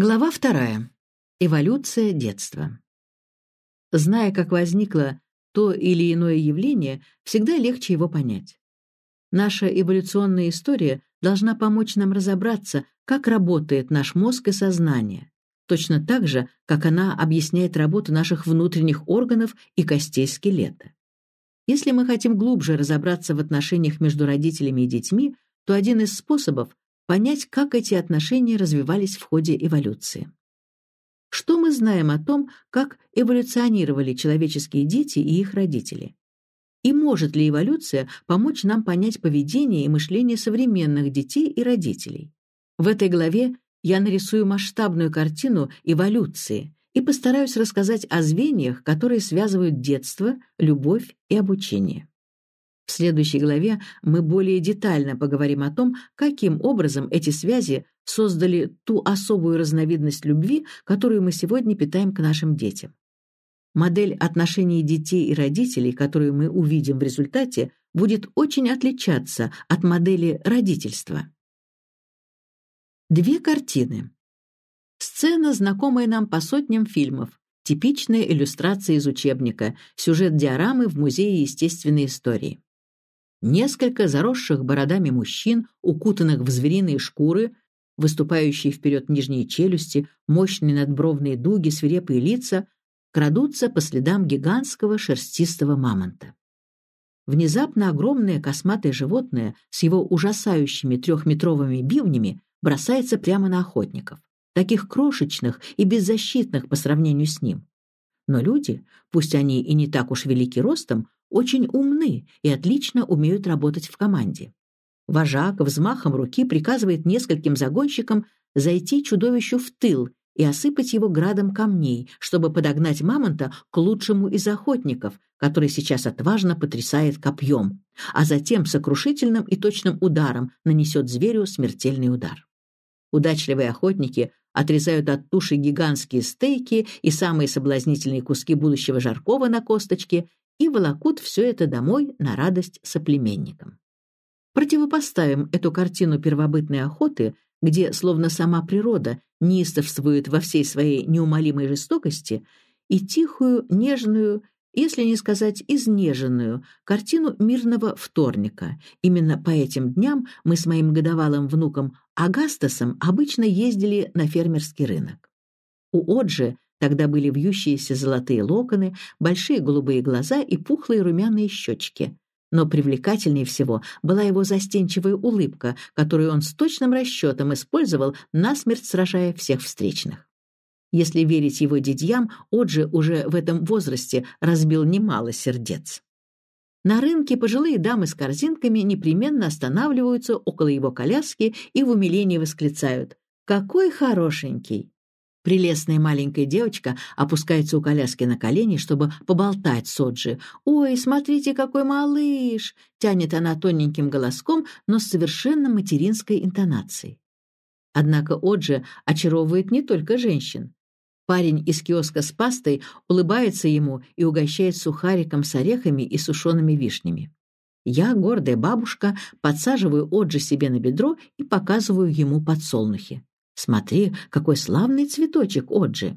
Глава вторая. Эволюция детства. Зная, как возникло то или иное явление, всегда легче его понять. Наша эволюционная история должна помочь нам разобраться, как работает наш мозг и сознание, точно так же, как она объясняет работу наших внутренних органов и костей скелета. Если мы хотим глубже разобраться в отношениях между родителями и детьми, то один из способов понять, как эти отношения развивались в ходе эволюции. Что мы знаем о том, как эволюционировали человеческие дети и их родители? И может ли эволюция помочь нам понять поведение и мышление современных детей и родителей? В этой главе я нарисую масштабную картину эволюции и постараюсь рассказать о звеньях, которые связывают детство, любовь и обучение. В следующей главе мы более детально поговорим о том, каким образом эти связи создали ту особую разновидность любви, которую мы сегодня питаем к нашим детям. Модель отношений детей и родителей, которую мы увидим в результате, будет очень отличаться от модели родительства. Две картины. Сцена, знакомая нам по сотням фильмов, типичная иллюстрация из учебника, сюжет диорамы в Музее естественной истории. Несколько заросших бородами мужчин, укутанных в звериные шкуры, выступающие вперед нижние челюсти, мощные надбровные дуги, свирепые лица, крадутся по следам гигантского шерстистого мамонта. Внезапно огромное косматое животное с его ужасающими трехметровыми бивнями бросается прямо на охотников, таких крошечных и беззащитных по сравнению с ним. Но люди, пусть они и не так уж велики ростом, очень умны и отлично умеют работать в команде. Вожак взмахом руки приказывает нескольким загонщикам зайти чудовищу в тыл и осыпать его градом камней, чтобы подогнать мамонта к лучшему из охотников, который сейчас отважно потрясает копьем, а затем сокрушительным и точным ударом нанесет зверю смертельный удар. Удачливые охотники отрезают от туши гигантские стейки и самые соблазнительные куски будущего жаркого на косточке и волокут все это домой на радость соплеменникам. Противопоставим эту картину первобытной охоты, где словно сама природа неистовствует во всей своей неумолимой жестокости, и тихую, нежную, если не сказать изнеженную, картину мирного вторника. Именно по этим дням мы с моим годовалым внуком Агастасом обычно ездили на фермерский рынок. У Оджи Тогда были вьющиеся золотые локоны, большие голубые глаза и пухлые румяные щечки. Но привлекательнее всего была его застенчивая улыбка, которую он с точным расчетом использовал, насмерть сражая всех встречных. Если верить его дядьям, Оджи уже в этом возрасте разбил немало сердец. На рынке пожилые дамы с корзинками непременно останавливаются около его коляски и в умилении восклицают «Какой хорошенький!» Прелестная маленькая девочка опускается у коляски на колени, чтобы поболтать с Оджи. «Ой, смотрите, какой малыш!» — тянет она тоненьким голоском, но с совершенно материнской интонацией. Однако Оджи очаровывает не только женщин. Парень из киоска с пастой улыбается ему и угощает сухариком с орехами и сушеными вишнями. Я, гордая бабушка, подсаживаю Оджи себе на бедро и показываю ему подсолнухи. «Смотри, какой славный цветочек, Оджи!»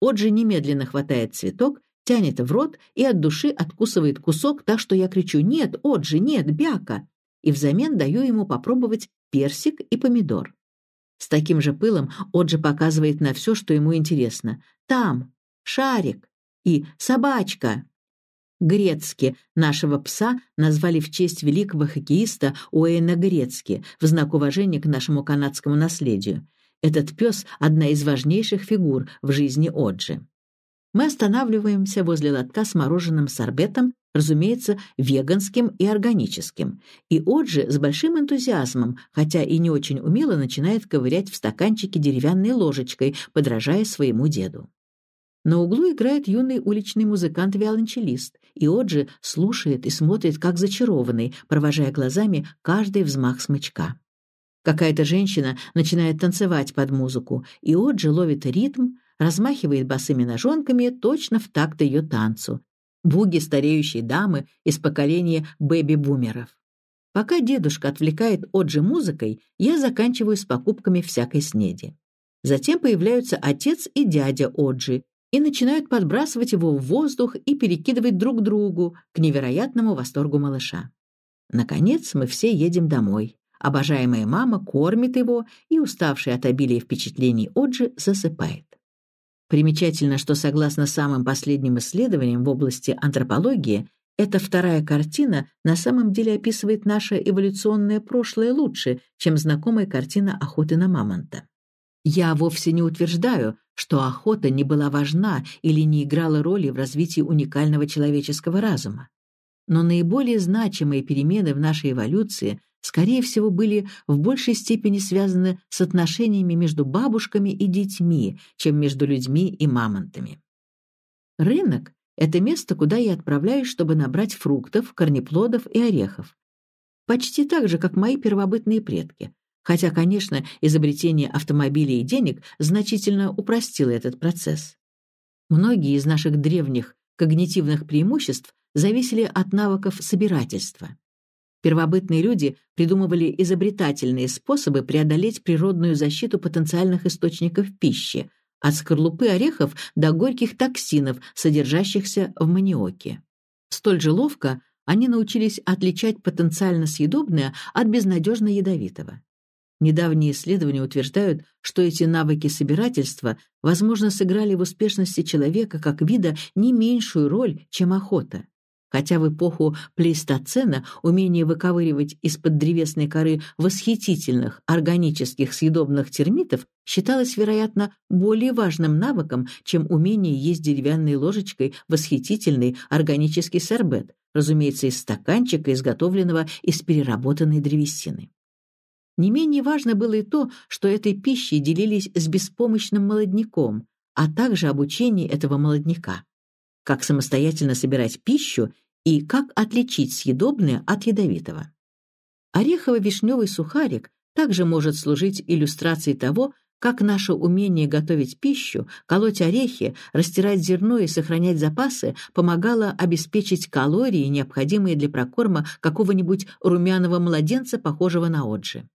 Оджи немедленно хватает цветок, тянет в рот и от души откусывает кусок, так что я кричу «Нет, Оджи, нет, бяка!» и взамен даю ему попробовать персик и помидор. С таким же пылом Оджи показывает на все, что ему интересно. «Там! Шарик!» и «Собачка!» Грецки, нашего пса, назвали в честь великого хоккеиста Уэйна Грецки в знак уважения к нашему канадскому наследию. Этот пес — одна из важнейших фигур в жизни Оджи. Мы останавливаемся возле лотка с мороженым сорбетом, разумеется, веганским и органическим. И Оджи с большим энтузиазмом, хотя и не очень умело, начинает ковырять в стаканчике деревянной ложечкой, подражая своему деду. На углу играет юный уличный музыкант-виолончелист, и Оджи слушает и смотрит, как зачарованный, провожая глазами каждый взмах смычка. Какая-то женщина начинает танцевать под музыку, и Оджи ловит ритм, размахивает босыми ножонками точно в такт ее танцу. Буги стареющей дамы из поколения бэби-бумеров. Пока дедушка отвлекает Оджи музыкой, я заканчиваю с покупками всякой снеди. Затем появляются отец и дядя Оджи и начинают подбрасывать его в воздух и перекидывать друг другу к невероятному восторгу малыша. Наконец мы все едем домой. Обожаемая мама кормит его, и уставший от обилия впечатлений Оджи засыпает. Примечательно, что согласно самым последним исследованиям в области антропологии, эта вторая картина на самом деле описывает наше эволюционное прошлое лучше, чем знакомая картина охоты на мамонта. Я вовсе не утверждаю, что охота не была важна или не играла роли в развитии уникального человеческого разума. Но наиболее значимые перемены в нашей эволюции, скорее всего, были в большей степени связаны с отношениями между бабушками и детьми, чем между людьми и мамонтами. Рынок это место, куда я отправляюсь, чтобы набрать фруктов, корнеплодов и орехов. Почти так же, как мои первобытные предки. Хотя, конечно, изобретение автомобилей и денег значительно упростило этот процесс. Многие из наших древних когнитивных преимуществ зависели от навыков собирательства. Первобытные люди придумывали изобретательные способы преодолеть природную защиту потенциальных источников пищи, от скорлупы орехов до горьких токсинов, содержащихся в маниоке. Столь же ловко они научились отличать потенциально съедобное от безнадежно ядовитого. Недавние исследования утверждают, что эти навыки собирательства, возможно, сыграли в успешности человека как вида не меньшую роль, чем охота. Хотя в эпоху плейстоцена умение выковыривать из-под древесной коры восхитительных органических съедобных термитов считалось, вероятно, более важным навыком, чем умение есть деревянной ложечкой восхитительный органический сорбет, разумеется, из стаканчика, изготовленного из переработанной древесины. Не менее важно было и то, что этой пищей делились с беспомощным молодняком, а также обучение этого молодняка как самостоятельно собирать пищу и как отличить съедобное от ядовитого. Орехово-вишневый сухарик также может служить иллюстрацией того, как наше умение готовить пищу, колоть орехи, растирать зерно и сохранять запасы помогало обеспечить калории, необходимые для прокорма какого-нибудь румяного младенца, похожего на Оджи.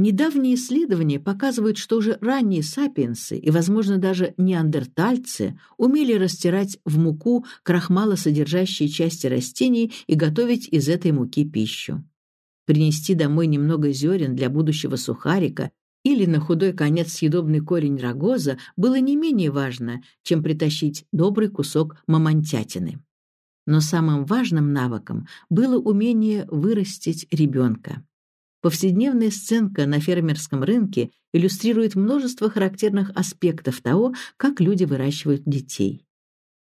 Недавние исследования показывают, что уже ранние сапиенсы и, возможно, даже неандертальцы умели растирать в муку крахмалосодержащие части растений и готовить из этой муки пищу. Принести домой немного зерен для будущего сухарика или на худой конец съедобный корень рогоза было не менее важно, чем притащить добрый кусок мамонтятины. Но самым важным навыком было умение вырастить ребенка. Повседневная сценка на фермерском рынке иллюстрирует множество характерных аспектов того, как люди выращивают детей.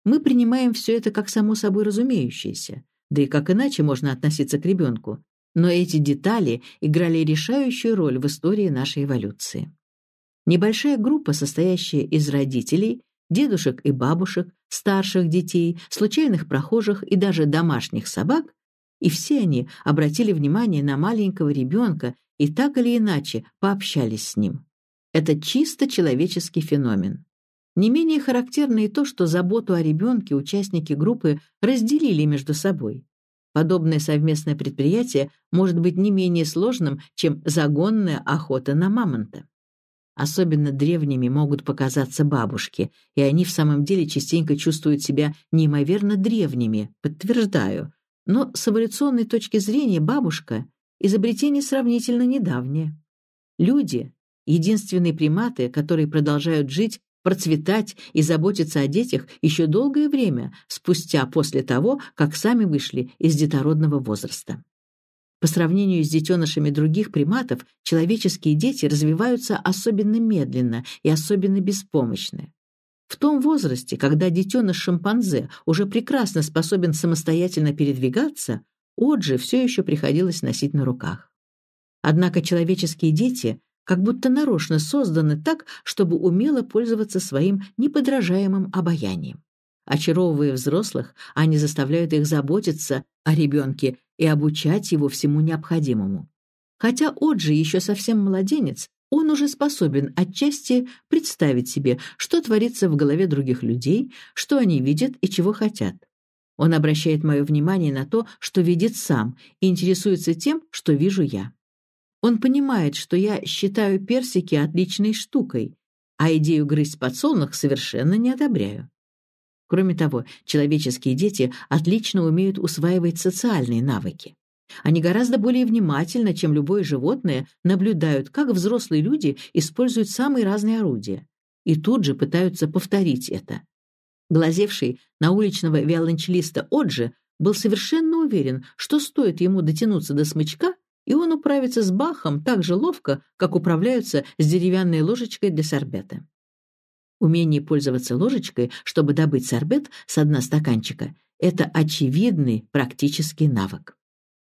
Мы принимаем все это как само собой разумеющееся, да и как иначе можно относиться к ребенку, но эти детали играли решающую роль в истории нашей эволюции. Небольшая группа, состоящая из родителей, дедушек и бабушек, старших детей, случайных прохожих и даже домашних собак, и все они обратили внимание на маленького ребенка и так или иначе пообщались с ним. Это чисто человеческий феномен. Не менее характерно и то, что заботу о ребенке участники группы разделили между собой. Подобное совместное предприятие может быть не менее сложным, чем загонная охота на мамонта. Особенно древними могут показаться бабушки, и они в самом деле частенько чувствуют себя неимоверно древними, подтверждаю, но с эволюционной точки зрения бабушка – изобретение сравнительно недавнее. Люди – единственные приматы, которые продолжают жить, процветать и заботиться о детях еще долгое время спустя после того, как сами вышли из детородного возраста. По сравнению с детенышами других приматов, человеческие дети развиваются особенно медленно и особенно беспомощны. Том возрасте, когда детеныш шимпанзе уже прекрасно способен самостоятельно передвигаться, Оджи все еще приходилось носить на руках. Однако человеческие дети как будто нарочно созданы так, чтобы умело пользоваться своим неподражаемым обаянием. Очаровывая взрослых, они заставляют их заботиться о ребенке и обучать его всему необходимому. Хотя Оджи еще совсем младенец, он уже способен отчасти представить себе, что творится в голове других людей, что они видят и чего хотят. Он обращает мое внимание на то, что видит сам, и интересуется тем, что вижу я. Он понимает, что я считаю персики отличной штукой, а идею грызть подсолнух совершенно не одобряю. Кроме того, человеческие дети отлично умеют усваивать социальные навыки. Они гораздо более внимательно, чем любое животное, наблюдают, как взрослые люди используют самые разные орудия, и тут же пытаются повторить это. Глазевший на уличного виолончелиста Оджи был совершенно уверен, что стоит ему дотянуться до смычка, и он управится с Бахом так же ловко, как управляются с деревянной ложечкой для сорбета. Умение пользоваться ложечкой, чтобы добыть сорбет с дна стаканчика, это очевидный практический навык.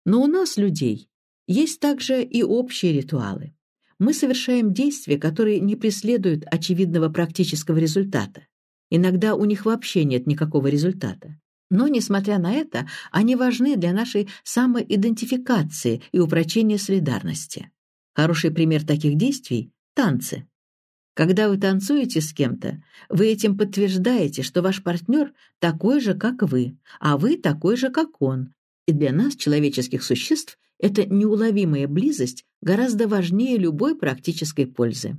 Но у нас, людей, есть также и общие ритуалы. Мы совершаем действия, которые не преследуют очевидного практического результата. Иногда у них вообще нет никакого результата. Но, несмотря на это, они важны для нашей самоидентификации и упрочения солидарности. Хороший пример таких действий – танцы. Когда вы танцуете с кем-то, вы этим подтверждаете, что ваш партнер такой же, как вы, а вы такой же, как он, и для нас, человеческих существ, эта неуловимая близость гораздо важнее любой практической пользы.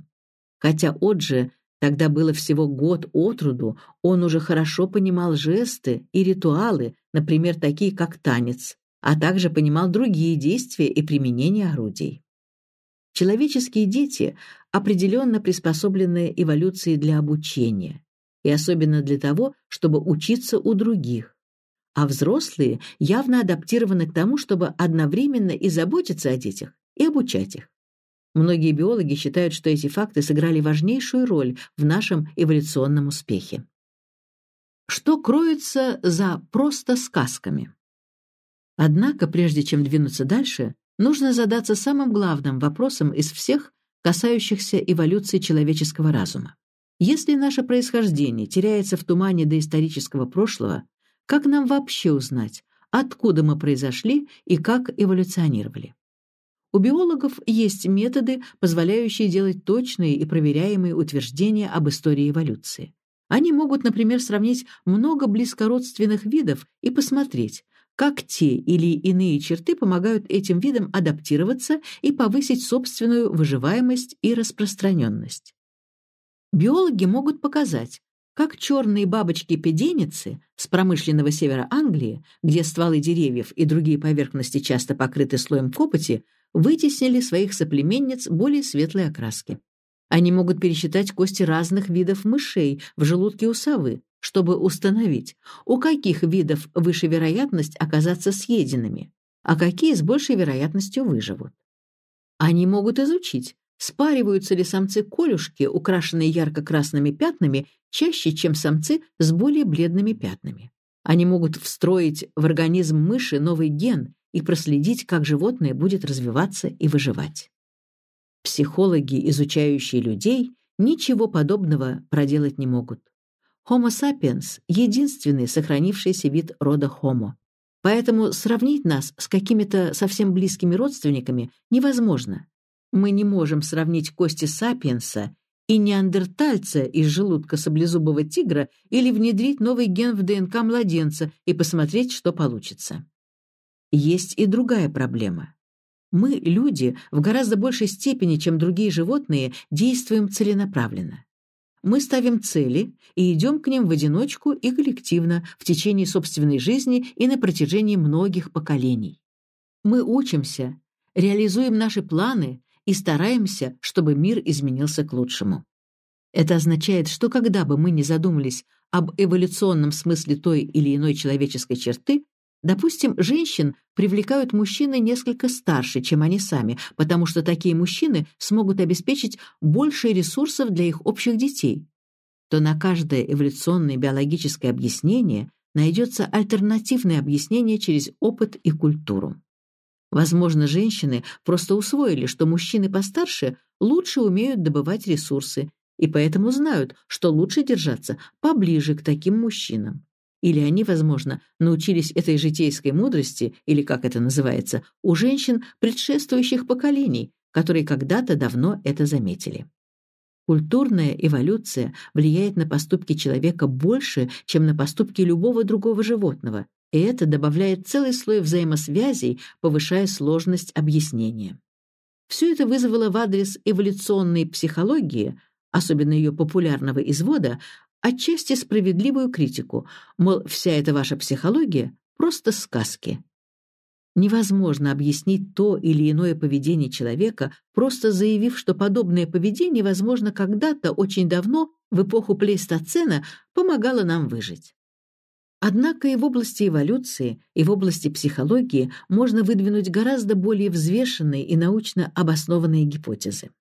Хотя Отже тогда было всего год от роду, он уже хорошо понимал жесты и ритуалы, например, такие как танец, а также понимал другие действия и применение орудий. Человеческие дети определенно приспособлены эволюцией для обучения, и особенно для того, чтобы учиться у других а взрослые явно адаптированы к тому, чтобы одновременно и заботиться о детях, и обучать их. Многие биологи считают, что эти факты сыграли важнейшую роль в нашем эволюционном успехе. Что кроется за просто сказками? Однако, прежде чем двинуться дальше, нужно задаться самым главным вопросом из всех, касающихся эволюции человеческого разума. Если наше происхождение теряется в тумане доисторического прошлого, как нам вообще узнать, откуда мы произошли и как эволюционировали? У биологов есть методы, позволяющие делать точные и проверяемые утверждения об истории эволюции. Они могут, например, сравнить много близкородственных видов и посмотреть, как те или иные черты помогают этим видам адаптироваться и повысить собственную выживаемость и распространенность. Биологи могут показать, как черные бабочки-педеницы с промышленного севера Англии, где стволы деревьев и другие поверхности часто покрыты слоем копоти, вытеснили своих соплеменниц более светлой окраски. Они могут пересчитать кости разных видов мышей в желудке у совы, чтобы установить, у каких видов выше вероятность оказаться съеденными, а какие с большей вероятностью выживут. Они могут изучить, спариваются ли самцы-колюшки, украшенные ярко-красными пятнами, чаще, чем самцы с более бледными пятнами. Они могут встроить в организм мыши новый ген и проследить, как животное будет развиваться и выживать. Психологи, изучающие людей, ничего подобного проделать не могут. Homo sapiens — единственный сохранившийся вид рода Homo. Поэтому сравнить нас с какими-то совсем близкими родственниками невозможно, мы не можем сравнить кости сапиенса и неандертальца из желудка саблезубого тигра или внедрить новый ген в ДНК младенца и посмотреть, что получится. Есть и другая проблема. Мы, люди, в гораздо большей степени, чем другие животные, действуем целенаправленно. Мы ставим цели и идем к ним в одиночку и коллективно в течение собственной жизни и на протяжении многих поколений. Мы учимся, реализуем наши планы, и стараемся, чтобы мир изменился к лучшему. Это означает, что когда бы мы ни задумались об эволюционном смысле той или иной человеческой черты, допустим, женщин привлекают мужчины несколько старше, чем они сами, потому что такие мужчины смогут обеспечить больше ресурсов для их общих детей, то на каждое эволюционное биологическое объяснение найдется альтернативное объяснение через опыт и культуру. Возможно, женщины просто усвоили, что мужчины постарше лучше умеют добывать ресурсы и поэтому знают, что лучше держаться поближе к таким мужчинам. Или они, возможно, научились этой житейской мудрости, или как это называется, у женщин предшествующих поколений, которые когда-то давно это заметили. Культурная эволюция влияет на поступки человека больше, чем на поступки любого другого животного, и это добавляет целый слой взаимосвязей, повышая сложность объяснения. Все это вызвало в адрес эволюционной психологии особенно ее популярного извода, отчасти справедливую критику, мол, вся эта ваша психология — просто сказки. Невозможно объяснить то или иное поведение человека, просто заявив, что подобное поведение, возможно, когда-то, очень давно, в эпоху плейстоцена, помогало нам выжить. Однако и в области эволюции, и в области психологии можно выдвинуть гораздо более взвешенные и научно обоснованные гипотезы.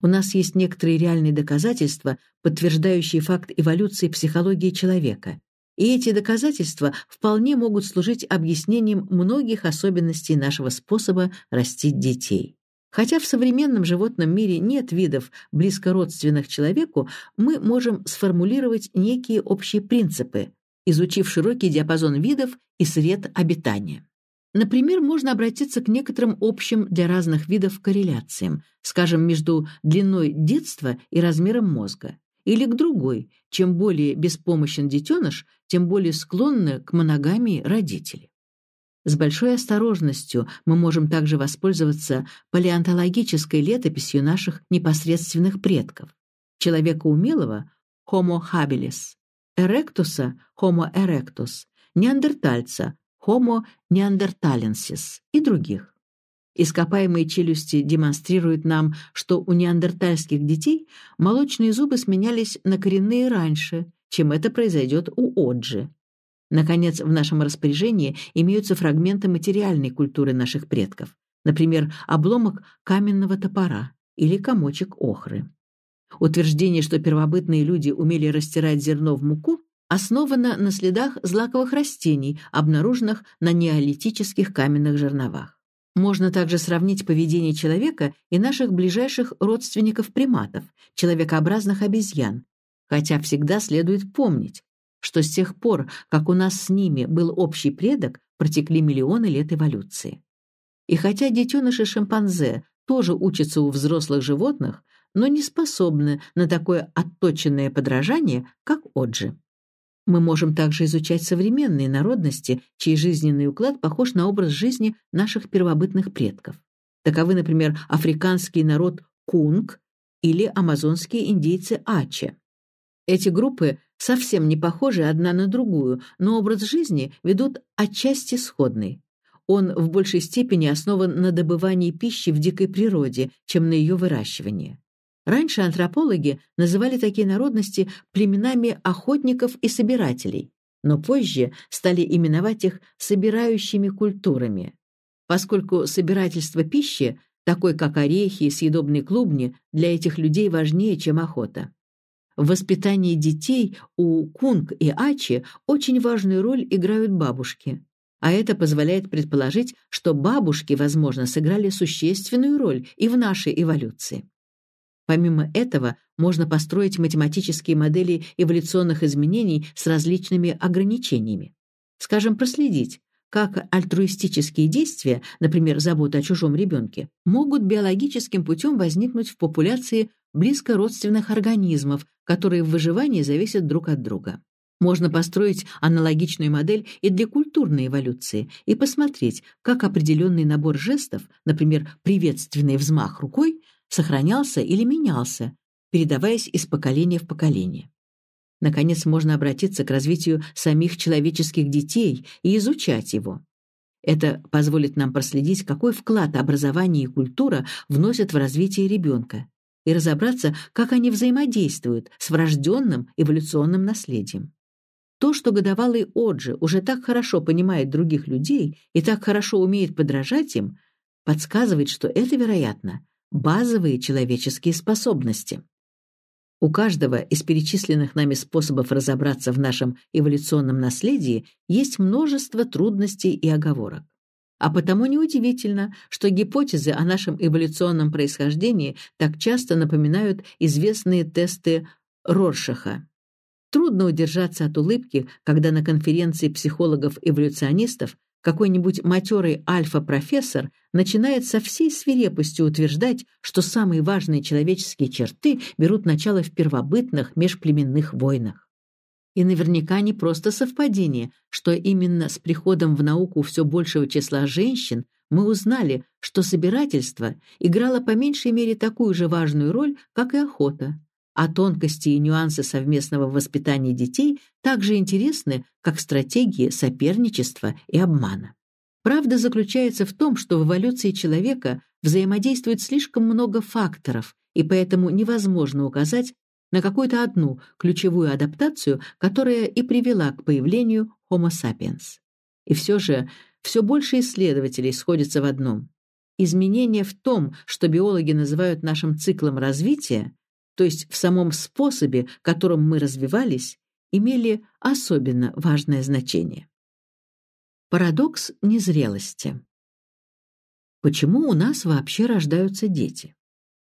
У нас есть некоторые реальные доказательства, подтверждающие факт эволюции психологии человека, и эти доказательства вполне могут служить объяснением многих особенностей нашего способа растить детей. Хотя в современном животном мире нет видов, близко родственных человеку, мы можем сформулировать некие общие принципы, изучив широкий диапазон видов и сред обитания. Например, можно обратиться к некоторым общим для разных видов корреляциям, скажем, между длиной детства и размером мозга, или к другой, чем более беспомощен детеныш, тем более склонны к моногамии родители. С большой осторожностью мы можем также воспользоваться палеонтологической летописью наших непосредственных предков. Человека умелого – Homo habilis, эректуса – Homo erectus, неандертальца – Homo neanderthalensis и других. Ископаемые челюсти демонстрируют нам, что у неандертальских детей молочные зубы сменялись на коренные раньше, чем это произойдет у Оджи. Наконец, в нашем распоряжении имеются фрагменты материальной культуры наших предков, например, обломок каменного топора или комочек охры. Утверждение, что первобытные люди умели растирать зерно в муку, основано на следах злаковых растений, обнаруженных на неолитических каменных жерновах. Можно также сравнить поведение человека и наших ближайших родственников-приматов, человекообразных обезьян, хотя всегда следует помнить, что с тех пор, как у нас с ними был общий предок, протекли миллионы лет эволюции. И хотя детеныши шимпанзе тоже учатся у взрослых животных, но не способны на такое отточенное подражание, как Оджи. Мы можем также изучать современные народности, чей жизненный уклад похож на образ жизни наших первобытных предков. Таковы, например, африканский народ Кунг или амазонские индейцы Аче. Эти группы совсем не похожи одна на другую, но образ жизни ведут отчасти сходный. Он в большей степени основан на добывании пищи в дикой природе, чем на ее выращивании. Раньше антропологи называли такие народности племенами охотников и собирателей, но позже стали именовать их собирающими культурами, поскольку собирательство пищи, такой как орехи и съедобные клубни, для этих людей важнее, чем охота. В воспитании детей у кунг и ачи очень важную роль играют бабушки. А это позволяет предположить, что бабушки, возможно, сыграли существенную роль и в нашей эволюции. Помимо этого, можно построить математические модели эволюционных изменений с различными ограничениями. Скажем, проследить, как альтруистические действия, например, забота о чужом ребенке, могут биологическим путем возникнуть в популяции близко родственных организмов, которые в выживании зависят друг от друга. Можно построить аналогичную модель и для культурной эволюции и посмотреть, как определенный набор жестов, например, приветственный взмах рукой, сохранялся или менялся, передаваясь из поколения в поколение. Наконец, можно обратиться к развитию самих человеческих детей и изучать его. Это позволит нам проследить, какой вклад образование и культура вносят в развитие ребенка, и разобраться, как они взаимодействуют с врожденным эволюционным наследием. То, что годовалый Оджи уже так хорошо понимает других людей и так хорошо умеет подражать им, подсказывает, что это, вероятно, базовые человеческие способности. У каждого из перечисленных нами способов разобраться в нашем эволюционном наследии есть множество трудностей и оговорок. А потому неудивительно, что гипотезы о нашем эволюционном происхождении так часто напоминают известные тесты Роршаха. Трудно удержаться от улыбки, когда на конференции психологов-эволюционистов какой-нибудь матерый альфа-профессор начинает со всей свирепостью утверждать, что самые важные человеческие черты берут начало в первобытных межплеменных войнах. И наверняка не просто совпадение, что именно с приходом в науку все большего числа женщин мы узнали, что собирательство играло по меньшей мере такую же важную роль, как и охота, а тонкости и нюансы совместного воспитания детей также интересны, как стратегии соперничества и обмана. Правда заключается в том, что в эволюции человека взаимодействует слишком много факторов, и поэтому невозможно указать на какую-то одну ключевую адаптацию, которая и привела к появлению Homo sapiens. И все же все больше исследователей сходятся в одном. Изменения в том, что биологи называют нашим циклом развития, то есть в самом способе, которым мы развивались, имели особенно важное значение. Парадокс незрелости. Почему у нас вообще рождаются дети?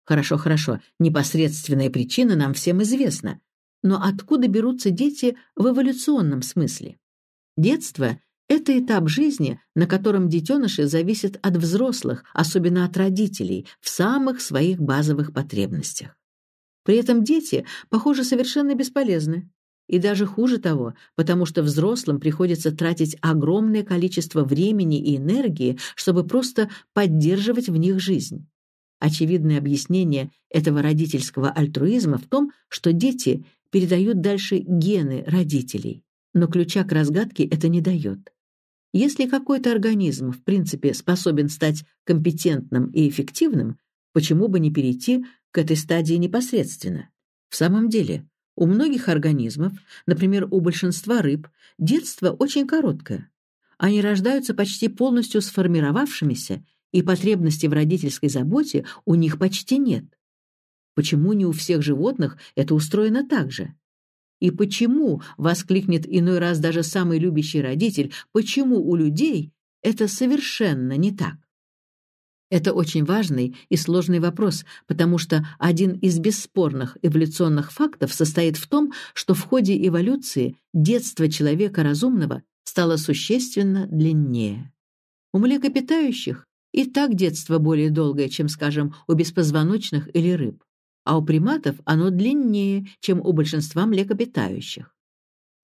Хорошо, хорошо, непосредственная причина нам всем известна. Но откуда берутся дети в эволюционном смысле? Детство — это этап жизни, на котором детеныши зависят от взрослых, особенно от родителей, в самых своих базовых потребностях. При этом дети, похоже, совершенно бесполезны. И даже хуже того, потому что взрослым приходится тратить огромное количество времени и энергии, чтобы просто поддерживать в них жизнь. Очевидное объяснение этого родительского альтруизма в том, что дети передают дальше гены родителей, но ключа к разгадке это не дает. Если какой-то организм, в принципе, способен стать компетентным и эффективным, почему бы не перейти к этой стадии непосредственно? В самом деле, у многих организмов, например, у большинства рыб, детство очень короткое. Они рождаются почти полностью сформировавшимися, и потребности в родительской заботе у них почти нет. Почему не у всех животных это устроено так же? И почему, воскликнет иной раз даже самый любящий родитель, почему у людей это совершенно не так? Это очень важный и сложный вопрос, потому что один из бесспорных эволюционных фактов состоит в том, что в ходе эволюции детство человека разумного стало существенно длиннее. У млекопитающих и так детство более долгое, чем, скажем, у беспозвоночных или рыб, а у приматов оно длиннее, чем у большинства млекопитающих.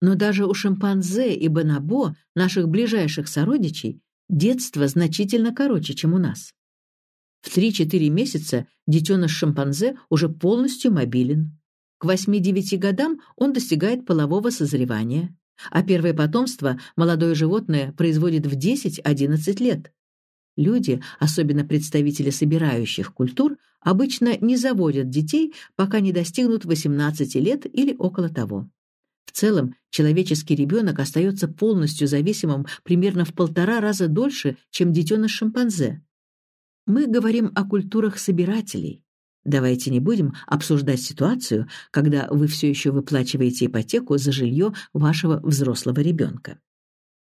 Но даже у шимпанзе и бонобо, наших ближайших сородичей, детство значительно короче, чем у нас. В 3-4 месяца детеныш шимпанзе уже полностью мобилен. К 8-9 годам он достигает полового созревания, а первое потомство молодое животное производит в 10-11 лет. Люди, особенно представители собирающих культур, обычно не заводят детей, пока не достигнут 18 лет или около того. В целом, человеческий ребенок остается полностью зависимым примерно в полтора раза дольше, чем детеныш шимпанзе. Мы говорим о культурах собирателей. Давайте не будем обсуждать ситуацию, когда вы все еще выплачиваете ипотеку за жилье вашего взрослого ребенка.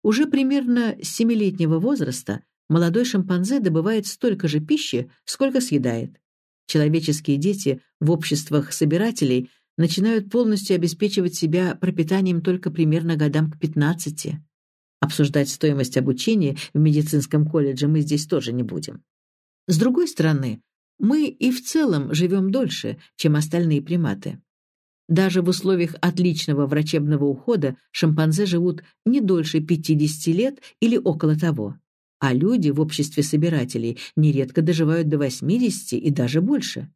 Уже примерно семилетнего возраста молодой шимпанзе добывает столько же пищи, сколько съедает. Человеческие дети в обществах собирателей начинают полностью обеспечивать себя пропитанием только примерно годам к 15. Обсуждать стоимость обучения в медицинском колледже мы здесь тоже не будем. С другой стороны, мы и в целом живем дольше, чем остальные приматы. Даже в условиях отличного врачебного ухода шимпанзе живут не дольше 50 лет или около того, а люди в обществе собирателей нередко доживают до 80 и даже больше.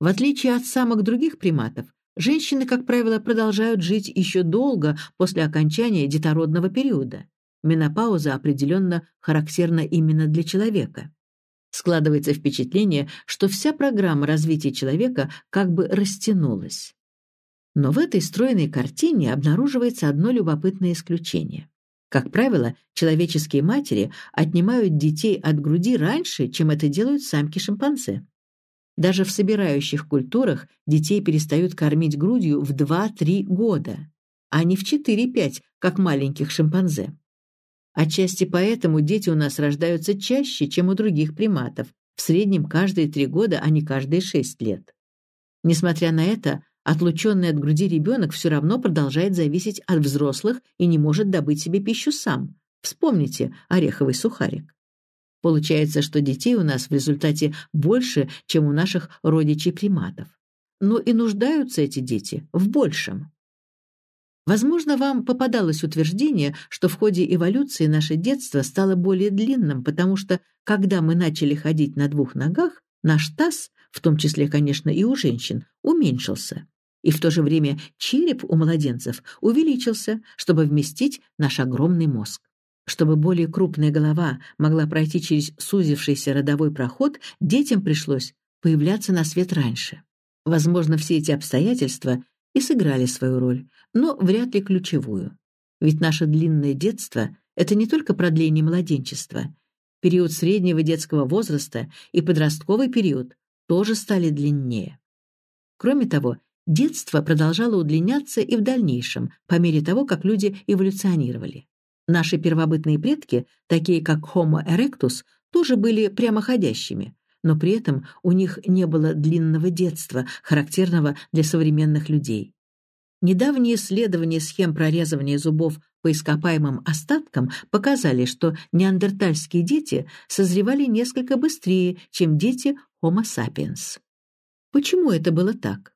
В отличие от самых других приматов, женщины, как правило, продолжают жить еще долго после окончания детородного периода. Менопауза определенно характерна именно для человека. Складывается впечатление, что вся программа развития человека как бы растянулась. Но в этой стройной картине обнаруживается одно любопытное исключение. Как правило, человеческие матери отнимают детей от груди раньше, чем это делают самки-шимпанзе. Даже в собирающих культурах детей перестают кормить грудью в 2-3 года, а не в 4-5, как маленьких шимпанзе. Отчасти поэтому дети у нас рождаются чаще, чем у других приматов, в среднем каждые три года, а не каждые шесть лет. Несмотря на это, отлученный от груди ребенок все равно продолжает зависеть от взрослых и не может добыть себе пищу сам. Вспомните ореховый сухарик. Получается, что детей у нас в результате больше, чем у наших родичей-приматов. Но и нуждаются эти дети в большем. Возможно, вам попадалось утверждение, что в ходе эволюции наше детство стало более длинным, потому что, когда мы начали ходить на двух ногах, наш таз в том числе, конечно, и у женщин, уменьшился. И в то же время череп у младенцев увеличился, чтобы вместить наш огромный мозг. Чтобы более крупная голова могла пройти через сузившийся родовой проход, детям пришлось появляться на свет раньше. Возможно, все эти обстоятельства и сыграли свою роль, но вряд ли ключевую. Ведь наше длинное детство — это не только продление младенчества. Период среднего детского возраста и подростковый период тоже стали длиннее. Кроме того, детство продолжало удлиняться и в дальнейшем, по мере того, как люди эволюционировали. Наши первобытные предки, такие как Homo erectus, тоже были прямоходящими, но при этом у них не было длинного детства, характерного для современных людей. Недавние исследования схем прорезывания зубов по ископаемым остаткам показали, что неандертальские дети созревали несколько быстрее, чем дети Homo sapiens. Почему это было так?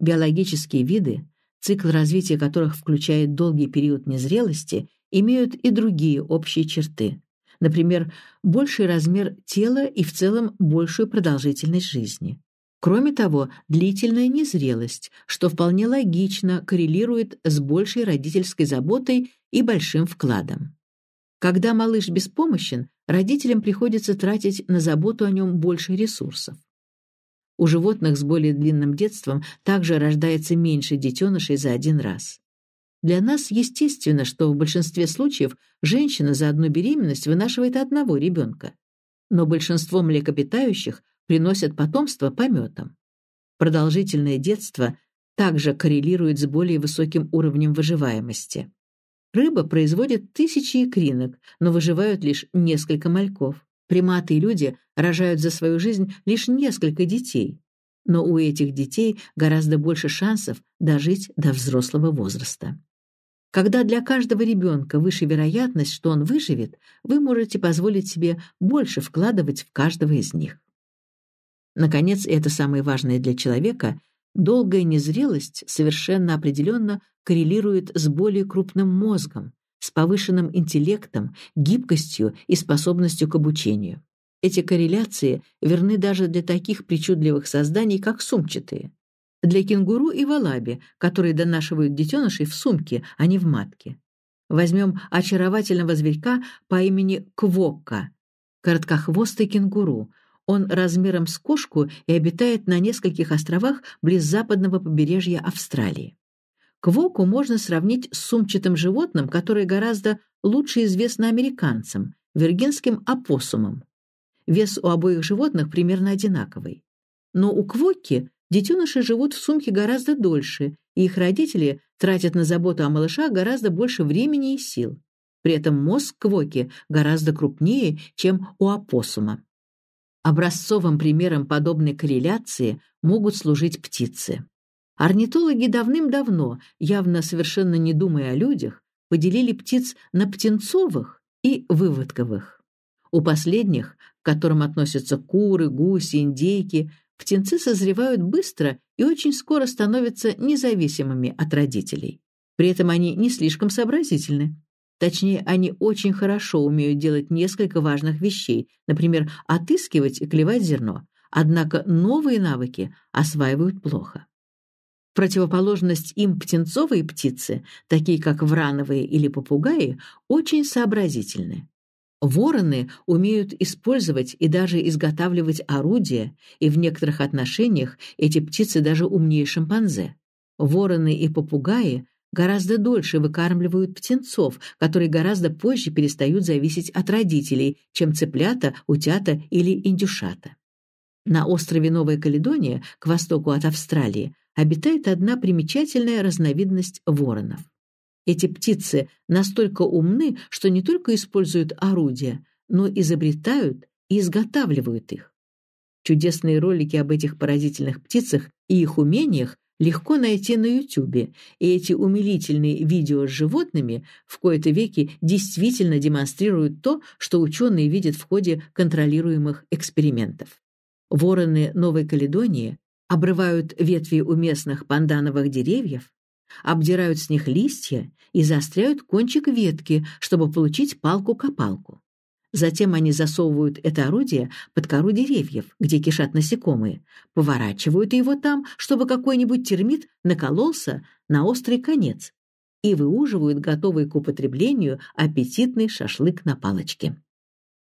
Биологические виды, цикл развития которых включает долгий период незрелости, имеют и другие общие черты. Например, больший размер тела и в целом большую продолжительность жизни. Кроме того, длительная незрелость, что вполне логично коррелирует с большей родительской заботой и большим вкладом. Когда малыш беспомощен, родителям приходится тратить на заботу о нем больше ресурсов. У животных с более длинным детством также рождается меньше детенышей за один раз. Для нас естественно, что в большинстве случаев женщина за одну беременность вынашивает одного ребенка. Но большинство млекопитающих приносят потомство пометом. Продолжительное детство также коррелирует с более высоким уровнем выживаемости. Рыба производит тысячи икринок, но выживают лишь несколько мальков. Приматы и люди рожают за свою жизнь лишь несколько детей, но у этих детей гораздо больше шансов дожить до взрослого возраста. Когда для каждого ребенка выше вероятность, что он выживет, вы можете позволить себе больше вкладывать в каждого из них. Наконец, это самое важное для человека, долгая незрелость совершенно определенно коррелирует с более крупным мозгом, с повышенным интеллектом, гибкостью и способностью к обучению. Эти корреляции верны даже для таких причудливых созданий, как сумчатые. Для кенгуру и валаби, которые донашивают детенышей в сумке, а не в матке. Возьмем очаровательного зверька по имени Квокка, короткохвостый кенгуру – он размером с кошку и обитает на нескольких островах близ западного побережья Австралии. Квоку можно сравнить с сумчатым животным, которое гораздо лучше известно американцам – виргинским опоссумом. Вес у обоих животных примерно одинаковый. Но у квоки детеныши живут в сумке гораздо дольше, и их родители тратят на заботу о малышах гораздо больше времени и сил. При этом мозг квоки гораздо крупнее, чем у опоссума. Образцовым примером подобной корреляции могут служить птицы. Орнитологи давным-давно, явно совершенно не думая о людях, поделили птиц на птенцовых и выводковых. У последних, к которым относятся куры, гуси, индейки, птенцы созревают быстро и очень скоро становятся независимыми от родителей. При этом они не слишком сообразительны. Точнее, они очень хорошо умеют делать несколько важных вещей, например, отыскивать и клевать зерно, однако новые навыки осваивают плохо. В противоположность им птенцовые птицы, такие как врановые или попугаи, очень сообразительны. Вороны умеют использовать и даже изготавливать орудия, и в некоторых отношениях эти птицы даже умнее шимпанзе. Вороны и попугаи гораздо дольше выкармливают птенцов, которые гораздо позже перестают зависеть от родителей, чем цыплята, утята или индюшата. На острове Новая Каледония, к востоку от Австралии, обитает одна примечательная разновидность воронов. Эти птицы настолько умны, что не только используют орудия, но изобретают и изготавливают их. Чудесные ролики об этих поразительных птицах и их умениях легко найти на Ютубе, и эти умилительные видео с животными в кои-то веки действительно демонстрируют то, что ученые видят в ходе контролируемых экспериментов. Вороны Новой Каледонии обрывают ветви у местных пандановых деревьев, обдирают с них листья и заостряют кончик ветки, чтобы получить палку-копалку. Затем они засовывают это орудие под кору деревьев, где кишат насекомые, поворачивают его там, чтобы какой-нибудь термит накололся на острый конец, и выуживают готовый к употреблению аппетитный шашлык на палочке.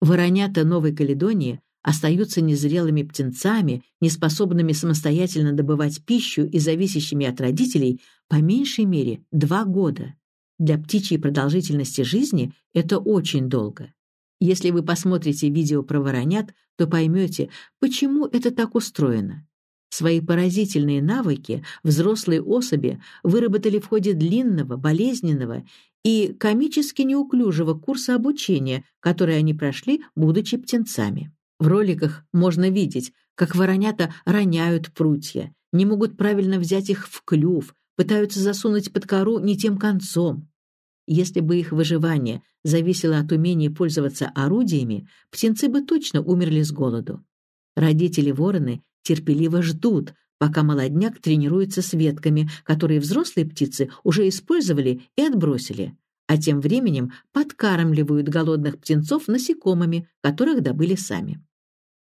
Воронята Новой Каледонии остаются незрелыми птенцами, неспособными самостоятельно добывать пищу и зависящими от родителей по меньшей мере два года. Для птичьей продолжительности жизни это очень долго. Если вы посмотрите видео про воронят, то поймете, почему это так устроено. Свои поразительные навыки взрослые особи выработали в ходе длинного, болезненного и комически неуклюжего курса обучения, который они прошли, будучи птенцами. В роликах можно видеть, как воронята роняют прутья, не могут правильно взять их в клюв, пытаются засунуть под кору не тем концом. Если бы их выживание зависело от умения пользоваться орудиями, птенцы бы точно умерли с голоду. Родители-вороны терпеливо ждут, пока молодняк тренируется с ветками, которые взрослые птицы уже использовали и отбросили, а тем временем подкармливают голодных птенцов насекомыми, которых добыли сами.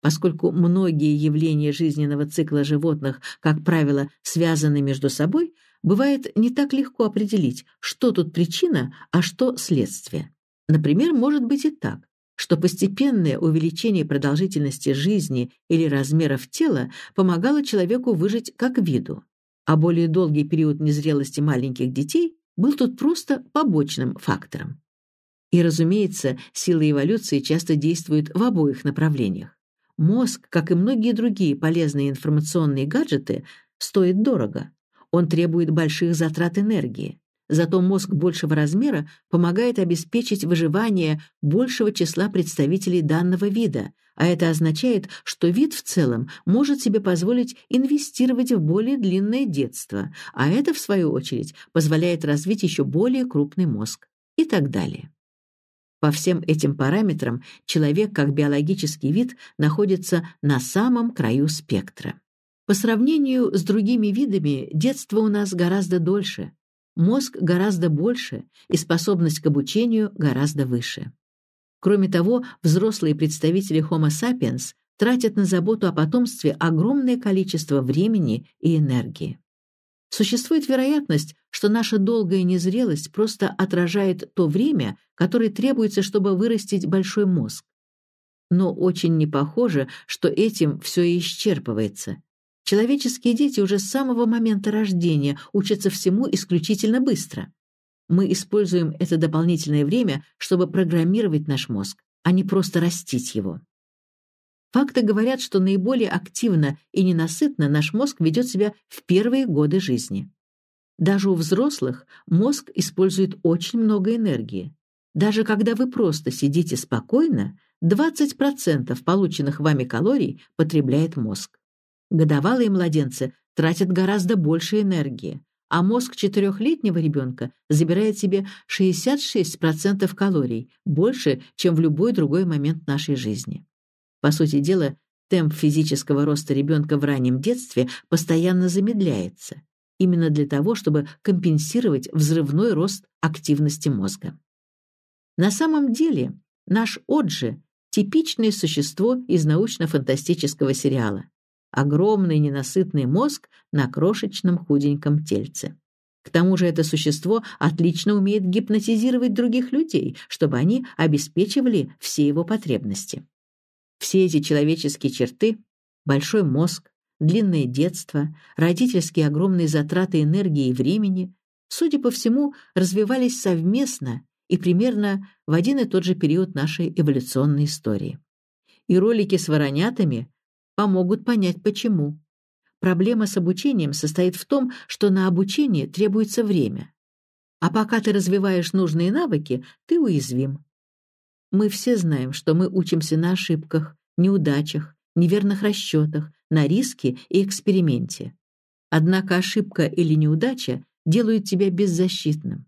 Поскольку многие явления жизненного цикла животных, как правило, связаны между собой, бывает не так легко определить, что тут причина, а что следствие. Например, может быть и так, что постепенное увеличение продолжительности жизни или размеров тела помогало человеку выжить как виду, а более долгий период незрелости маленьких детей был тут просто побочным фактором. И, разумеется, силы эволюции часто действуют в обоих направлениях. Мозг, как и многие другие полезные информационные гаджеты, стоит дорого. Он требует больших затрат энергии. Зато мозг большего размера помогает обеспечить выживание большего числа представителей данного вида, а это означает, что вид в целом может себе позволить инвестировать в более длинное детство, а это, в свою очередь, позволяет развить еще более крупный мозг и так далее. По всем этим параметрам человек как биологический вид находится на самом краю спектра. По сравнению с другими видами, детство у нас гораздо дольше, мозг гораздо больше и способность к обучению гораздо выше. Кроме того, взрослые представители Homo sapiens тратят на заботу о потомстве огромное количество времени и энергии. Существует вероятность, что наша долгая незрелость просто отражает то время, которое требуется, чтобы вырастить большой мозг. Но очень не похоже, что этим все и исчерпывается. Человеческие дети уже с самого момента рождения учатся всему исключительно быстро. Мы используем это дополнительное время, чтобы программировать наш мозг, а не просто растить его. Факты говорят, что наиболее активно и ненасытно наш мозг ведет себя в первые годы жизни. Даже у взрослых мозг использует очень много энергии. Даже когда вы просто сидите спокойно, 20% полученных вами калорий потребляет мозг. Годовалые младенцы тратят гораздо больше энергии, а мозг четырехлетнего ребенка забирает себе 66% калорий, больше, чем в любой другой момент нашей жизни. По сути дела, темп физического роста ребенка в раннем детстве постоянно замедляется, именно для того, чтобы компенсировать взрывной рост активности мозга. На самом деле, наш Оджи – типичное существо из научно-фантастического сериала огромный ненасытный мозг на крошечном худеньком тельце. К тому же это существо отлично умеет гипнотизировать других людей, чтобы они обеспечивали все его потребности. Все эти человеческие черты — большой мозг, длинное детство, родительские огромные затраты энергии и времени — судя по всему, развивались совместно и примерно в один и тот же период нашей эволюционной истории. И ролики с воронятами помогут понять почему. Проблема с обучением состоит в том, что на обучение требуется время. А пока ты развиваешь нужные навыки, ты уязвим. Мы все знаем, что мы учимся на ошибках, неудачах, неверных расчетах, на риске и эксперименте. Однако ошибка или неудача делают тебя беззащитным.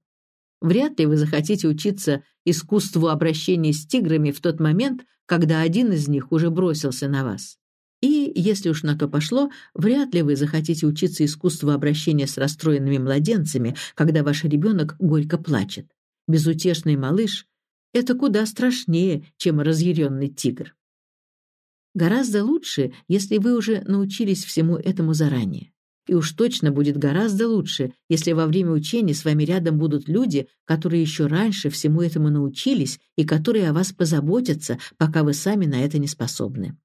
Вряд ли вы захотите учиться искусству обращения с тиграми в тот момент, когда один из них уже бросился на вас. И, если уж на то пошло, вряд ли вы захотите учиться искусству обращения с расстроенными младенцами, когда ваш ребенок горько плачет. Безутешный малыш это куда страшнее, чем разъяренный тигр. Гораздо лучше, если вы уже научились всему этому заранее. И уж точно будет гораздо лучше, если во время учения с вами рядом будут люди, которые еще раньше всему этому научились и которые о вас позаботятся, пока вы сами на это не способны.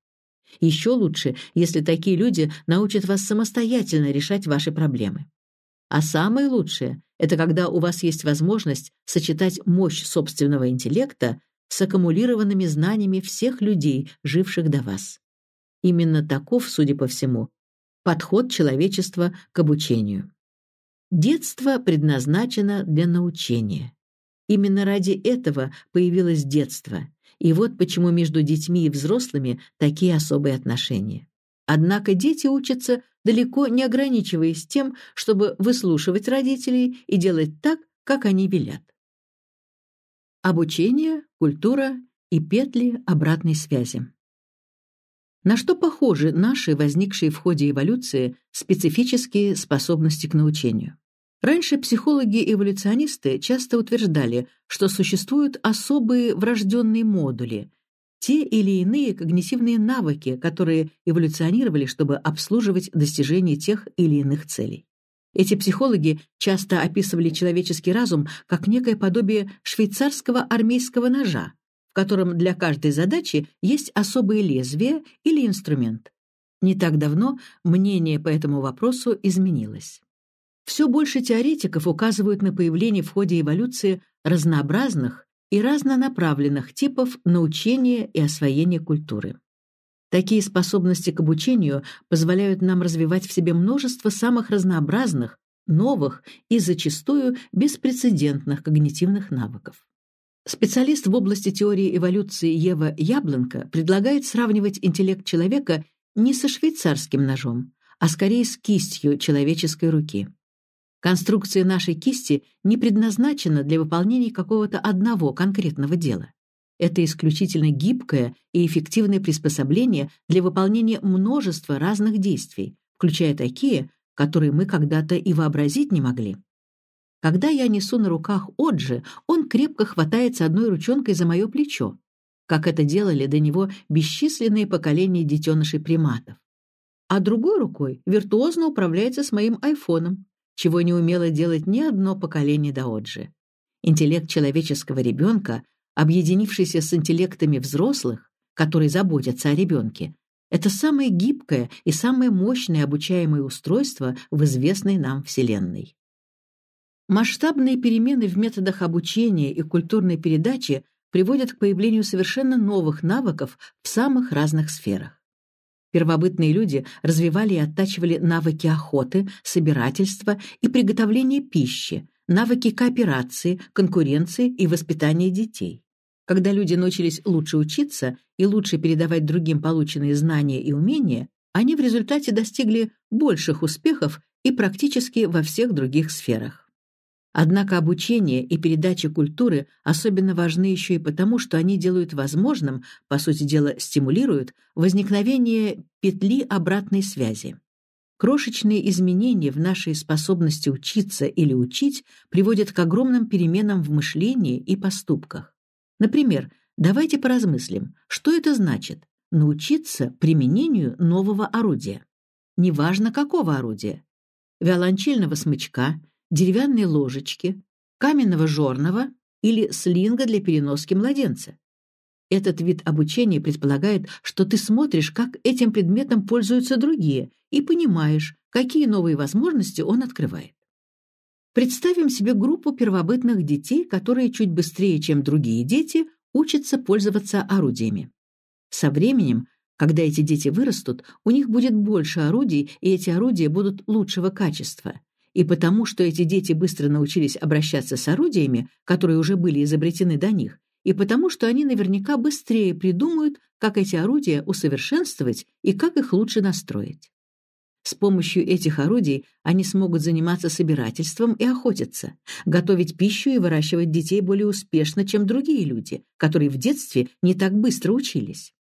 Еще лучше, если такие люди научат вас самостоятельно решать ваши проблемы. А самое лучшее – это когда у вас есть возможность сочетать мощь собственного интеллекта с аккумулированными знаниями всех людей, живших до вас. Именно таков, судя по всему, подход человечества к обучению. Детство предназначено для научения. Именно ради этого появилось детство, и вот почему между детьми и взрослыми такие особые отношения. Однако дети учатся, далеко не ограничиваясь тем, чтобы выслушивать родителей и делать так, как они велят. Обучение, культура и петли обратной связи. На что похожи наши, возникшие в ходе эволюции, специфические способности к научению? Раньше психологи-эволюционисты часто утверждали, что существуют особые врожденные модули, те или иные когнитивные навыки, которые эволюционировали, чтобы обслуживать достижение тех или иных целей. Эти психологи часто описывали человеческий разум как некое подобие швейцарского армейского ножа, в котором для каждой задачи есть особое лезвие или инструмент. Не так давно мнение по этому вопросу изменилось. Все больше теоретиков указывают на появление в ходе эволюции разнообразных и разнонаправленных типов научения и освоения культуры. Такие способности к обучению позволяют нам развивать в себе множество самых разнообразных, новых и зачастую беспрецедентных когнитивных навыков. Специалист в области теории эволюции Ева Яблонко предлагает сравнивать интеллект человека не со швейцарским ножом, а скорее с кистью человеческой руки. Конструкция нашей кисти не предназначена для выполнения какого-то одного конкретного дела. Это исключительно гибкое и эффективное приспособление для выполнения множества разных действий, включая такие, которые мы когда-то и вообразить не могли. Когда я несу на руках Оджи, он крепко хватается одной ручонкой за мое плечо, как это делали до него бесчисленные поколения детенышей приматов. А другой рукой виртуозно управляется с моим айфоном, чего не умело делать ни одно поколение Даоджи. Интеллект человеческого ребенка, объединившийся с интеллектами взрослых, которые заботятся о ребенке, это самое гибкое и самое мощное обучаемое устройство в известной нам Вселенной. Масштабные перемены в методах обучения и культурной передачи приводят к появлению совершенно новых навыков в самых разных сферах. Первобытные люди развивали и оттачивали навыки охоты, собирательства и приготовления пищи, навыки кооперации, конкуренции и воспитания детей. Когда люди научились лучше учиться и лучше передавать другим полученные знания и умения, они в результате достигли больших успехов и практически во всех других сферах. Однако обучение и передача культуры особенно важны еще и потому, что они делают возможным, по сути дела стимулируют, возникновение петли обратной связи. Крошечные изменения в нашей способности учиться или учить приводят к огромным переменам в мышлении и поступках. Например, давайте поразмыслим, что это значит – научиться применению нового орудия. Неважно, какого орудия. Виолончельного смычка, деревянной ложечки, каменного жорного или слинга для переноски младенца. Этот вид обучения предполагает, что ты смотришь, как этим предметом пользуются другие, и понимаешь, какие новые возможности он открывает. Представим себе группу первобытных детей, которые чуть быстрее, чем другие дети, учатся пользоваться орудиями. Со временем, когда эти дети вырастут, у них будет больше орудий, и эти орудия будут лучшего качества. И потому, что эти дети быстро научились обращаться с орудиями, которые уже были изобретены до них, и потому, что они наверняка быстрее придумают, как эти орудия усовершенствовать и как их лучше настроить. С помощью этих орудий они смогут заниматься собирательством и охотиться, готовить пищу и выращивать детей более успешно, чем другие люди, которые в детстве не так быстро учились.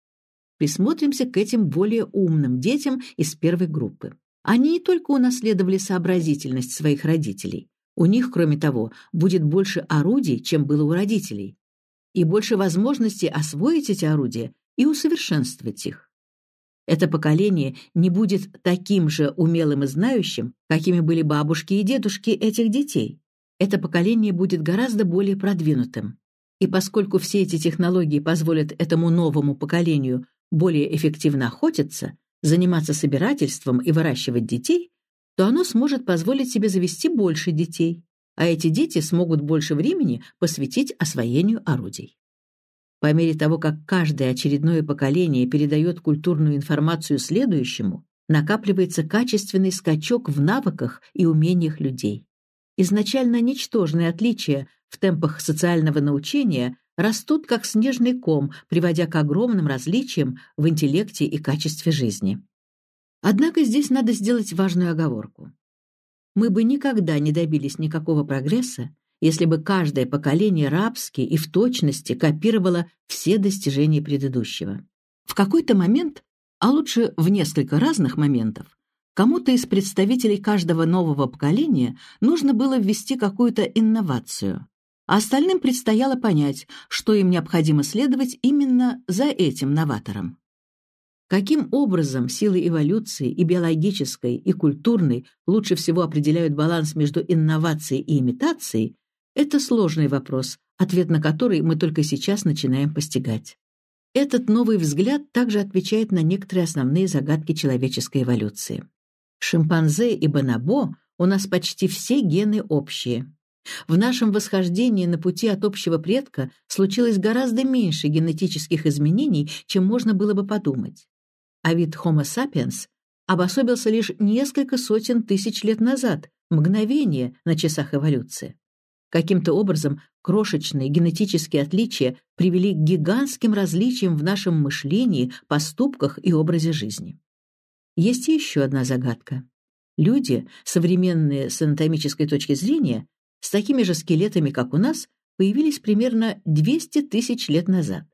Присмотримся к этим более умным детям из первой группы. Они не только унаследовали сообразительность своих родителей. У них, кроме того, будет больше орудий, чем было у родителей. и больше возможностей освоить эти орудия и усовершенствовать их. Это поколение не будет таким же умелым и знающим, какими были бабушки и дедушки этих детей. Это поколение будет гораздо более продвинутым. И поскольку все эти технологии позволят этому новому поколению более эффективно охотиться, заниматься собирательством и выращивать детей, то оно сможет позволить себе завести больше детей, а эти дети смогут больше времени посвятить освоению орудий. По мере того, как каждое очередное поколение передает культурную информацию следующему, накапливается качественный скачок в навыках и умениях людей. Изначально ничтожные отличия в темпах социального научения растут как снежный ком, приводя к огромным различиям в интеллекте и качестве жизни. Однако здесь надо сделать важную оговорку мы бы никогда не добились никакого прогресса, если бы каждое поколение рабски и в точности копировало все достижения предыдущего. В какой-то момент, а лучше в несколько разных моментов, кому-то из представителей каждого нового поколения нужно было ввести какую-то инновацию, а остальным предстояло понять, что им необходимо следовать именно за этим новатором. Каким образом силы эволюции и биологической, и культурной лучше всего определяют баланс между инновацией и имитацией, это сложный вопрос, ответ на который мы только сейчас начинаем постигать. Этот новый взгляд также отвечает на некоторые основные загадки человеческой эволюции. Шимпанзе и бонобо у нас почти все гены общие. В нашем восхождении на пути от общего предка случилось гораздо меньше генетических изменений, чем можно было бы подумать а вид Homo sapiens обособился лишь несколько сотен тысяч лет назад, мгновение на часах эволюции. Каким-то образом крошечные генетические отличия привели к гигантским различиям в нашем мышлении, поступках и образе жизни. Есть еще одна загадка. Люди, современные с анатомической точки зрения, с такими же скелетами, как у нас, появились примерно 200 тысяч лет назад.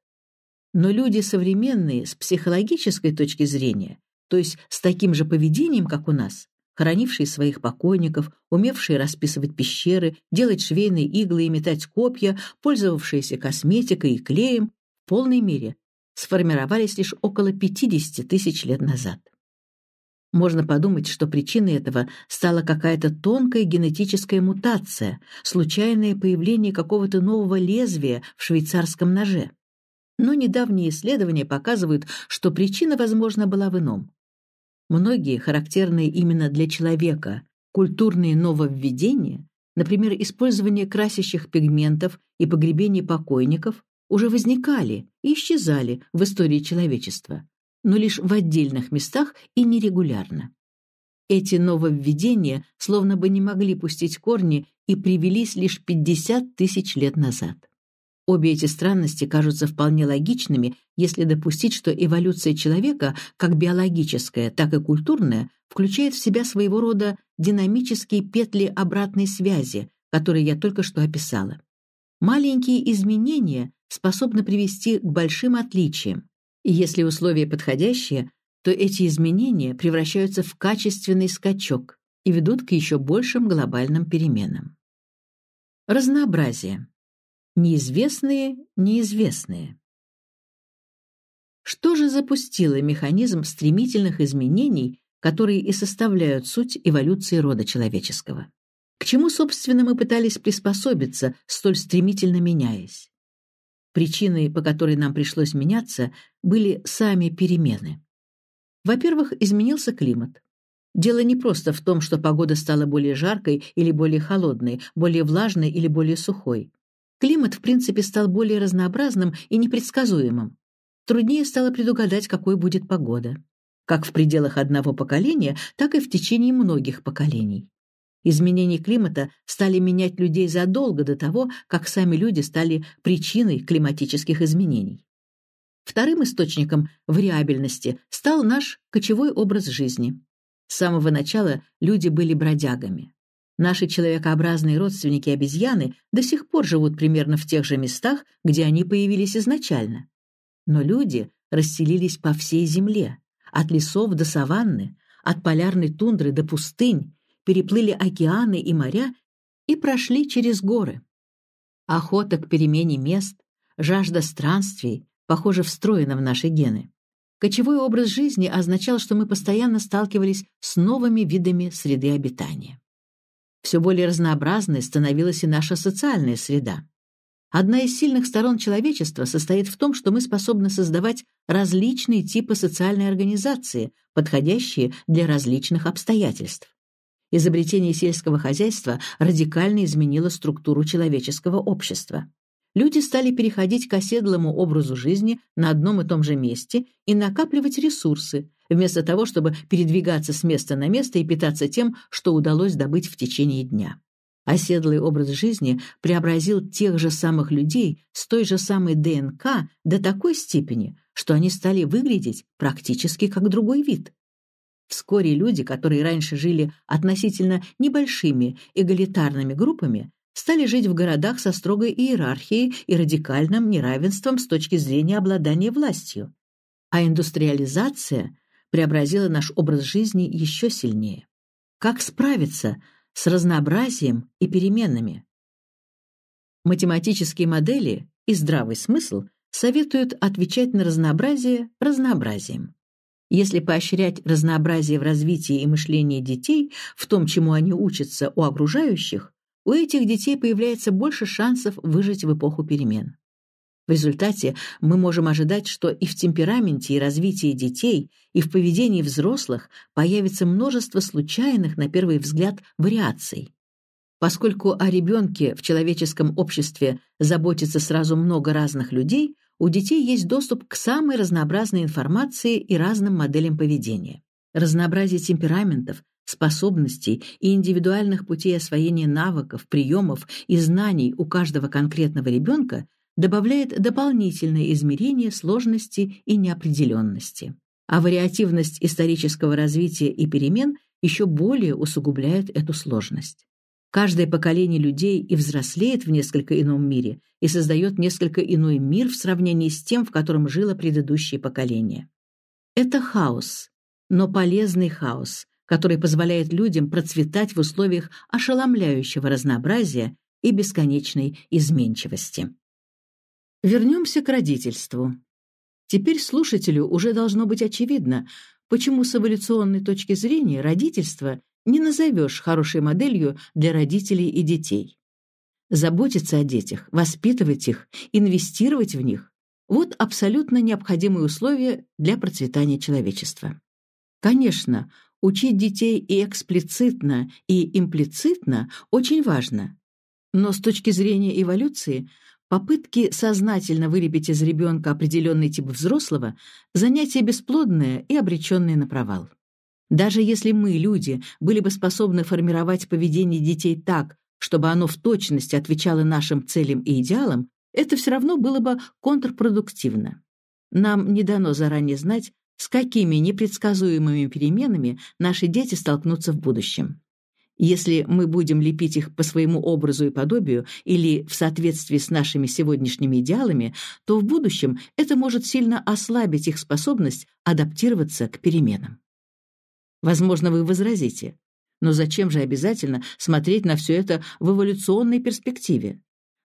Но люди современные с психологической точки зрения, то есть с таким же поведением, как у нас, хоронившие своих покойников, умевшие расписывать пещеры, делать швейные иглы и метать копья, пользовавшиеся косметикой и клеем, в полной мере сформировались лишь около 50 тысяч лет назад. Можно подумать, что причиной этого стала какая-то тонкая генетическая мутация, случайное появление какого-то нового лезвия в швейцарском ноже. Но недавние исследования показывают, что причина, возможно, была в ином. Многие, характерные именно для человека, культурные нововведения, например, использование красящих пигментов и погребение покойников, уже возникали и исчезали в истории человечества, но лишь в отдельных местах и нерегулярно. Эти нововведения словно бы не могли пустить корни и привелись лишь 50 тысяч лет назад. Обе эти странности кажутся вполне логичными, если допустить, что эволюция человека, как биологическая, так и культурная, включает в себя своего рода динамические петли обратной связи, которые я только что описала. Маленькие изменения способны привести к большим отличиям, и если условия подходящие, то эти изменения превращаются в качественный скачок и ведут к еще большим глобальным переменам. Разнообразие. Неизвестные неизвестные. Что же запустило механизм стремительных изменений, которые и составляют суть эволюции рода человеческого? К чему, собственно, мы пытались приспособиться, столь стремительно меняясь? Причиной, по которой нам пришлось меняться, были сами перемены. Во-первых, изменился климат. Дело не просто в том, что погода стала более жаркой или более холодной, более влажной или более сухой. Климат, в принципе, стал более разнообразным и непредсказуемым. Труднее стало предугадать, какой будет погода. Как в пределах одного поколения, так и в течение многих поколений. Изменения климата стали менять людей задолго до того, как сами люди стали причиной климатических изменений. Вторым источником вариабельности стал наш кочевой образ жизни. С самого начала люди были бродягами. Наши человекообразные родственники обезьяны до сих пор живут примерно в тех же местах, где они появились изначально. Но люди расселились по всей земле, от лесов до саванны, от полярной тундры до пустынь, переплыли океаны и моря и прошли через горы. Охота к перемене мест, жажда странствий, похоже, встроена в наши гены. Кочевой образ жизни означал, что мы постоянно сталкивались с новыми видами среды обитания. Все более разнообразной становилась и наша социальная среда. Одна из сильных сторон человечества состоит в том, что мы способны создавать различные типы социальной организации, подходящие для различных обстоятельств. Изобретение сельского хозяйства радикально изменило структуру человеческого общества. Люди стали переходить к оседлому образу жизни на одном и том же месте и накапливать ресурсы, вместо того, чтобы передвигаться с места на место и питаться тем, что удалось добыть в течение дня. Оседлый образ жизни преобразил тех же самых людей с той же самой ДНК до такой степени, что они стали выглядеть практически как другой вид. Вскоре люди, которые раньше жили относительно небольшими эгалитарными группами, стали жить в городах со строгой иерархией и радикальным неравенством с точки зрения обладания властью. А индустриализация преобразила наш образ жизни еще сильнее. Как справиться с разнообразием и переменами? Математические модели и здравый смысл советуют отвечать на разнообразие разнообразием. Если поощрять разнообразие в развитии и мышлении детей, в том, чему они учатся у окружающих, у этих детей появляется больше шансов выжить в эпоху перемен. В результате мы можем ожидать, что и в темпераменте и развитии детей, и в поведении взрослых появится множество случайных, на первый взгляд, вариаций. Поскольку о ребенке в человеческом обществе заботится сразу много разных людей, у детей есть доступ к самой разнообразной информации и разным моделям поведения. Разнообразие темпераментов, способностей и индивидуальных путей освоения навыков, приемов и знаний у каждого конкретного ребенка добавляет дополнительное измерение сложности и неопределенности. А вариативность исторического развития и перемен еще более усугубляет эту сложность. Каждое поколение людей и взрослеет в несколько ином мире и создает несколько иной мир в сравнении с тем, в котором жило предыдущее поколение. Это хаос, но полезный хаос, который позволяет людям процветать в условиях ошеломляющего разнообразия и бесконечной изменчивости. Вернемся к родительству. Теперь слушателю уже должно быть очевидно, почему с эволюционной точки зрения родительство не назовешь хорошей моделью для родителей и детей. Заботиться о детях, воспитывать их, инвестировать в них – вот абсолютно необходимые условия для процветания человечества. Конечно, учить детей и эксплицитно, и имплицитно очень важно, но с точки зрения эволюции – Попытки сознательно вылепить из ребенка определенный тип взрослого – занятие бесплодное и обреченное на провал. Даже если мы, люди, были бы способны формировать поведение детей так, чтобы оно в точности отвечало нашим целям и идеалам, это все равно было бы контрпродуктивно. Нам не дано заранее знать, с какими непредсказуемыми переменами наши дети столкнутся в будущем. Если мы будем лепить их по своему образу и подобию или в соответствии с нашими сегодняшними идеалами, то в будущем это может сильно ослабить их способность адаптироваться к переменам. Возможно, вы возразите, но зачем же обязательно смотреть на все это в эволюционной перспективе?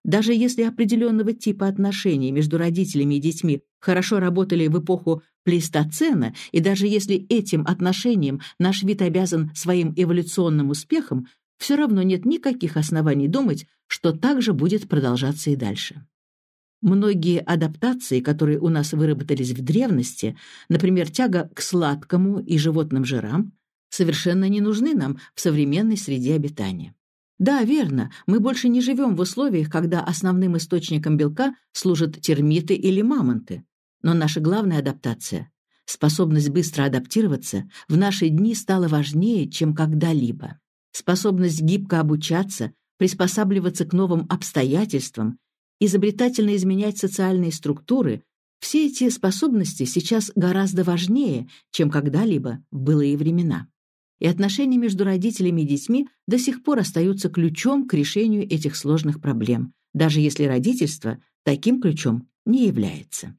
Даже если определенного типа отношений между родителями и детьми хорошо работали в эпоху плейстоцена, и даже если этим отношениям наш вид обязан своим эволюционным успехом, все равно нет никаких оснований думать, что так же будет продолжаться и дальше. Многие адаптации, которые у нас выработались в древности, например, тяга к сладкому и животным жирам, совершенно не нужны нам в современной среде обитания. Да, верно, мы больше не живем в условиях, когда основным источником белка служат термиты или мамонты. Но наша главная адаптация, способность быстро адаптироваться, в наши дни стала важнее, чем когда-либо. Способность гибко обучаться, приспосабливаться к новым обстоятельствам, изобретательно изменять социальные структуры – все эти способности сейчас гораздо важнее, чем когда-либо в былые времена и отношения между родителями и детьми до сих пор остаются ключом к решению этих сложных проблем, даже если родительство таким ключом не является.